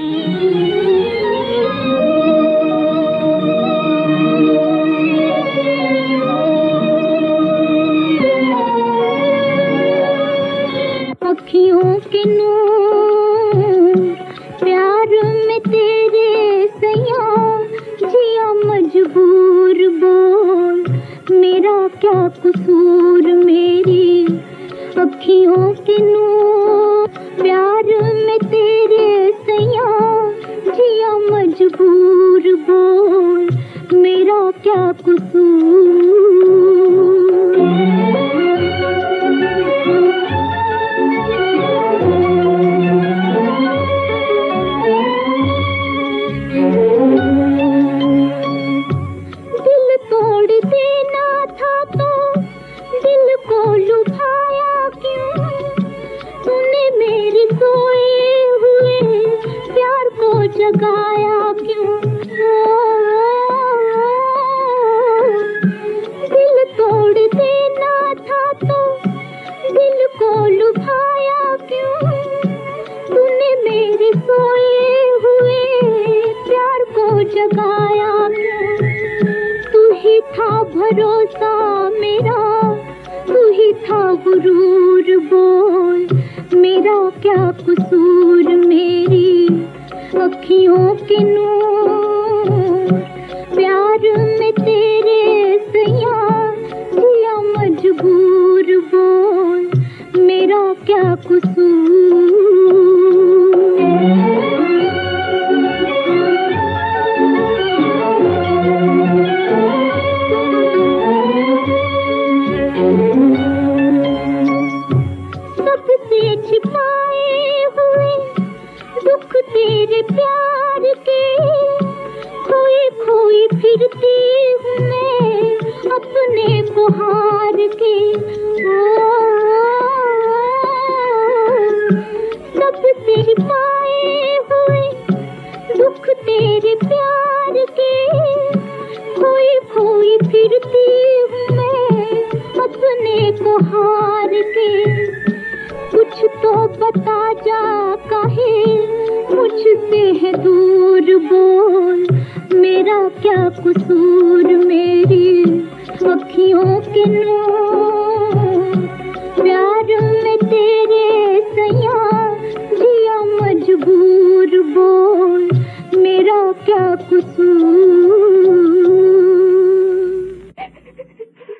अखियों के नूर, प्यार में तेरे सया जिया मजबूर बोल, मेरा क्या कसूर मेरी? अखियों के नूर, प्यार में तेरे मजबूर बोल, मेरा क्या दिल तोड़ देना था तो दिल को लुभाया क्यों? तूने मेरी सोए हुए प्यार को जगाया को क्यों? तूने मेरे सोए हुए प्यार को जगाया तू ही था भरोसा मेरा, तू ही था गुरूर बोल। मेरा क्या कसूर मेरी? अखियों के नूर फिरती हूँ मैं अपने को। हार के। मैं अपने को हार के। कुछ तो बता जा कहे मुझसे है दूर बोल। मेरा क्या कसूर मेरी अखियों के नूर। प्यार में तेरे सया जिया मजबूर बोल। मेरा क्या कसूर